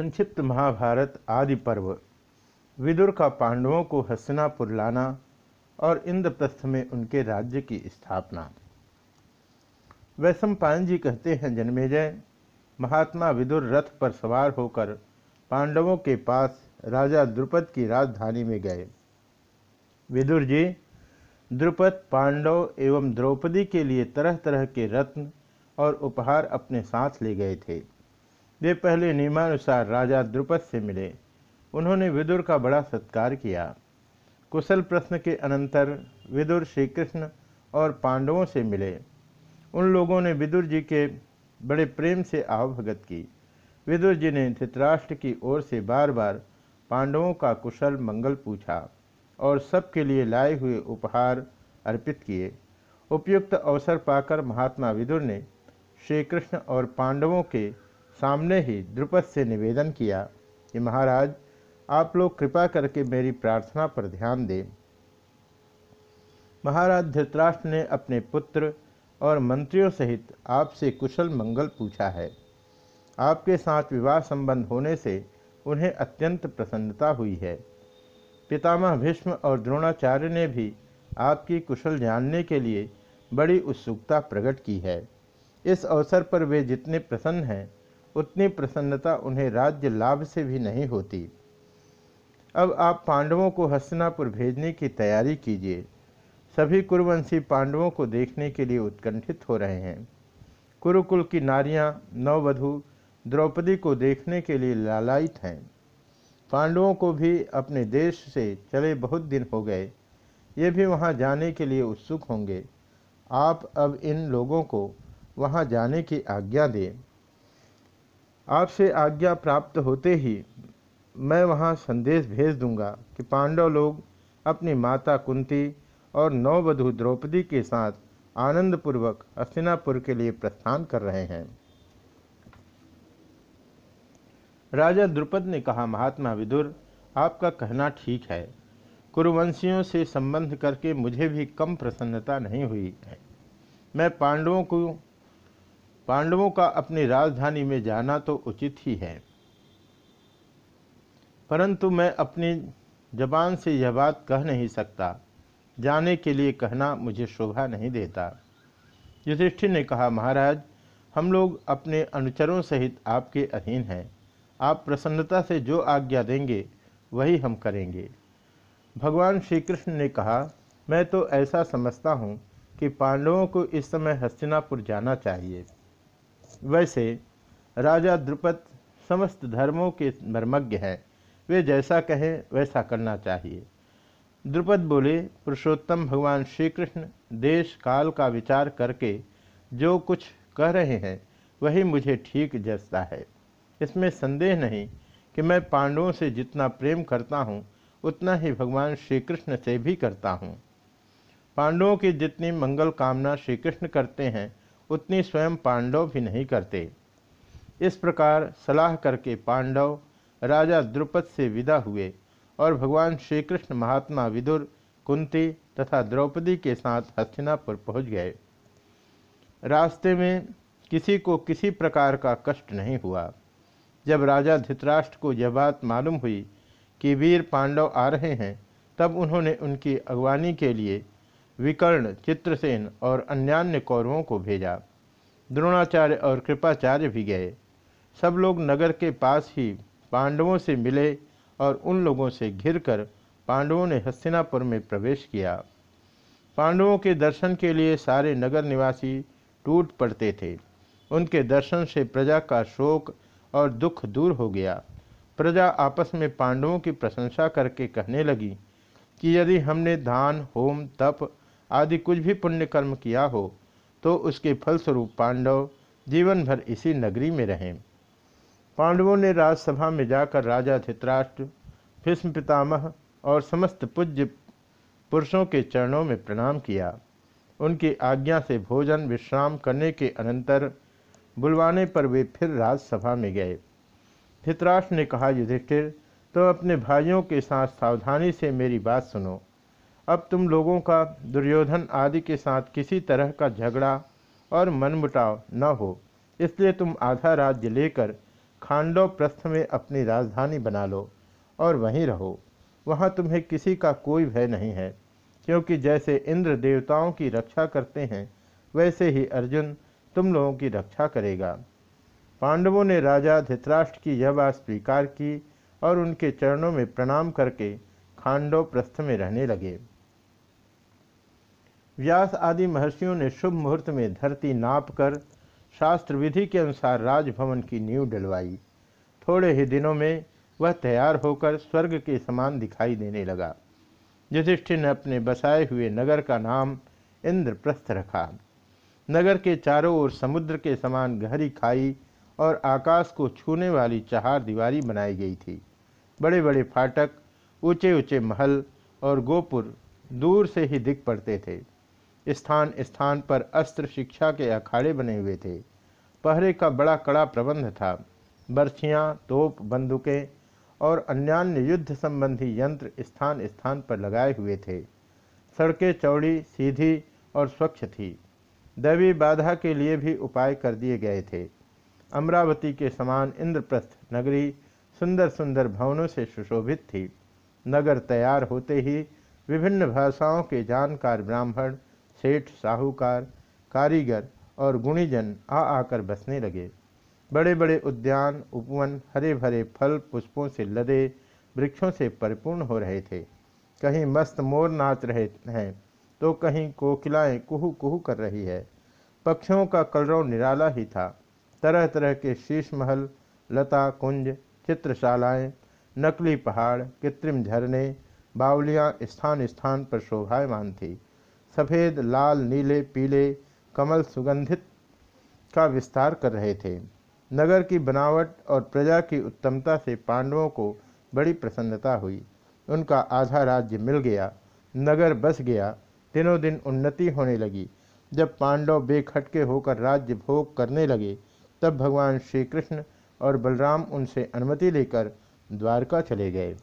संक्षिप्त महाभारत आदि पर्व। विदुर का पांडवों को हस्तिनापुर लाना और इंद्रप्रस्थ में उनके राज्य की स्थापना। वैशम पायन जी कहते हैं, जन्मेजय, महात्मा विदुर रथ पर सवार होकर पांडवों के पास राजा द्रुपद की राजधानी में गए। विदुर जी, द्रुपद, पांडव एवं द्रौपदी के लिए तरह तरह के रत्न और उपहार अपने साथ ले गए थे। वे पहले नियमानुसार राजा द्रुपद से मिले। उन्होंने विदुर का बड़ा सत्कार किया। कुशल प्रश्न के अनंतर विदुर श्री कृष्ण और पांडवों से मिले। उन लोगों ने विदुर जी के बड़े प्रेम से आवभगत की। विदुर जी ने धृतराष्ट्र की ओर से बार बार पांडवों का कुशल मंगल पूछा और सबके लिए लाए हुए उपहार अर्पित किए। उपयुक्त अवसर पाकर महात्मा विदुर ने श्री कृष्ण और पांडवों के सामने ही द्रुपद से निवेदन किया कि महाराज, आप लोग कृपा करके मेरी प्रार्थना पर ध्यान दें। महाराज धृतराष्ट्र ने अपने पुत्र और मंत्रियों सहित आपसे कुशल मंगल पूछा है। आपके साथ विवाह संबंध होने से उन्हें अत्यंत प्रसन्नता हुई है। पितामह भीष्म और द्रोणाचार्य ने भी आपकी कुशल जानने के लिए बड़ी उत्सुकता प्रकट की है। इस अवसर पर वे जितने प्रसन्न हैं उतनी प्रसन्नता उन्हें राज्य लाभ से भी नहीं होती। अब आप पांडवों को हस्तिनापुर भेजने की तैयारी कीजिए। सभी कुरुवंशी पांडवों को देखने के लिए उत्कंठित हो रहे हैं। कुरुकुल की नारियाँ, नववधु, द्रौपदी को देखने के लिए लालायित हैं। पांडवों को भी अपने देश से चले बहुत दिन हो गए। ये भी वहाँ जाने के लिए उत्सुक होंगे। आप अब इन लोगों को वहाँ जाने की आज्ञा दें। आपसे आज्ञा प्राप्त होते ही मैं वहाँ संदेश भेज दूँगा कि पांडव लोग अपनी माता कुंती और नववधु द्रौपदी के साथ आनंदपूर्वक हस्तिनापुर के लिए प्रस्थान कर रहे हैं। राजा द्रुपद ने कहा, महात्मा विदुर, आपका कहना ठीक है। कुरुवंशियों से संबंध करके मुझे भी कम प्रसन्नता नहीं हुई है। मैं पांडवों को पांडवों का अपनी राजधानी में जाना तो उचित ही है। परंतु मैं अपनी जबान से यह बात कह नहीं सकता। जाने के लिए कहना मुझे शोभा नहीं देता। युधिष्ठिर ने कहा, महाराज, हम लोग अपने अनुचरों सहित आपके अधीन हैं। आप प्रसन्नता से जो आज्ञा देंगे, वही हम करेंगे। भगवान श्री कृष्ण ने कहा, मैं तो ऐसा समझता हूँ कि पांडवों को इस समय हस्तिनापुर जाना चाहिए। वैसे राजा द्रुपद समस्त धर्मों के मर्मज्ञ हैं। वे जैसा कहें, वैसा करना चाहिए। द्रुपद बोले, पुरुषोत्तम, भगवान श्री कृष्ण देश काल का विचार करके जो कुछ कह रहे हैं, वही मुझे ठीक जचता है। इसमें संदेह नहीं कि मैं पांडवों से जितना प्रेम करता हूँ, उतना ही भगवान श्री कृष्ण से भी करता हूँ। पांडवों की जितनी मंगल कामना श्री कृष्ण करते हैं उतनी स्वयं पांडव भी नहीं करते। इस प्रकार सलाह करके पांडव राजा द्रुपद से विदा हुए और भगवान श्री कृष्ण महात्मा विदुर, कुंती तथा द्रौपदी के साथ हस्तिनापुर पहुँच गए। रास्ते में किसी को किसी प्रकार का कष्ट नहीं हुआ। जब राजा धृतराष्ट्र को यह बात मालूम हुई कि वीर पांडव आ रहे हैं, तब उन्होंने उनकी अगवानी के लिए विकर्ण, चित्रसेन और अन्यान्य कौरवों को भेजा। द्रोणाचार्य और कृपाचार्य भी गए। सब लोग नगर के पास ही पांडवों से मिले और उन लोगों से घिरकर पांडवों ने हस्तिनापुर में प्रवेश किया। पांडवों के दर्शन के लिए सारे नगर निवासी टूट पड़ते थे। उनके दर्शन से प्रजा का शोक और दुख दूर हो गया। प्रजा आपस में पांडवों की प्रशंसा करके कहने लगी कि यदि हमने दान, होम, तप आदि कुछ भी पुण्य कर्म किया हो तो उसके फलस्वरूप पांडव जीवन भर इसी नगरी में रहें। पांडवों ने राजसभा में जाकर राजा धित्राष्ट्र, भीष्म पितामह और समस्त पूज्य पुरुषों के चरणों में प्रणाम किया। उनकी आज्ञा से भोजन विश्राम करने के अनंतर बुलवाने पर वे फिर राजसभा में गए। धित्राष्ट्र ने कहा, युधिष्ठिर तो अपने भाइयों के साथ सावधानी से मेरी बात सुनो। अब तुम लोगों का दुर्योधन आदि के साथ किसी तरह का झगड़ा और मनमुटाव न हो। इसलिए तुम आधा राज्य लेकर खांडव प्रस्थ में अपनी राजधानी बना लो और वहीं रहो। वहाँ तुम्हें किसी का कोई भय नहीं है, क्योंकि जैसे इंद्र देवताओं की रक्षा करते हैं, वैसे ही अर्जुन तुम लोगों की रक्षा करेगा। पांडवों ने राजा धित्राष्ट्र की यह बात स्वीकार की और उनके चरणों में प्रणाम करके खांडव प्रस्थ में रहने लगे। व्यास आदि महर्षियों ने शुभ मुहूर्त में धरती नाप कर शास्त्र विधि के अनुसार राजभवन की नींव डलवाई। थोड़े ही दिनों में वह तैयार होकर स्वर्ग के समान दिखाई देने लगा। युधिष्ठिर ने अपने बसाए हुए नगर का नाम इंद्रप्रस्थ रखा। नगर के चारों ओर समुद्र के समान गहरी खाई और आकाश को छूने वाली चहार दीवारी बनाई गई थी। बड़े बड़े फाटक ऊँचे ऊँचे महल और गोपुर दूर से ही दिख पड़ते थे। स्थान स्थान पर अस्त्र शिक्षा के अखाड़े बने हुए थे। पहरे का बड़ा कड़ा प्रबंध था। बर्छियाँ, तोप, बंदूकें और अन्यान्य युद्ध संबंधी यंत्र स्थान स्थान पर लगाए हुए थे। सड़कें चौड़ी, सीधी और स्वच्छ थी। दैवी बाधा के लिए भी उपाय कर दिए गए थे। अमरावती के समान इंद्रप्रस्थ नगरी सुंदर सुंदर भवनों से सुशोभित थी। नगर तैयार होते ही विभिन्न भाषाओं के जानकार ब्राह्मण सेठ, साहूकार, कारीगर और गुणीजन आ आकर बसने लगे। बड़े बड़े उद्यान, उपवन हरे भरे फल, पुष्पों से लदे वृक्षों से परिपूर्ण हो रहे थे। कहीं मस्त मोर नाच रहे हैं तो कहीं कोकिलाएँ कुहू कुहू कर रही है। पक्षियों का कलरव निराला ही था। तरह तरह के शीश महल लता, कुंज, चित्रशालाएँ, नकली पहाड़, कृत्रिम झरने, बावलियाँ स्थान स्थान पर शोभायमान थी। सफ़ेद, लाल, नीले, पीले, कमल सुगंधित का विस्तार कर रहे थे। नगर की बनावट और प्रजा की उत्तमता से पांडवों को बड़ी प्रसन्नता हुई। उनका आधा राज्य मिल गया, नगर बस गया, दिनों दिन उन्नति होने लगी। जब पांडव बेखटके होकर राज्य भोग करने लगे, तब भगवान श्री कृष्ण और बलराम उनसे अनुमति लेकर द्वारका चले गए।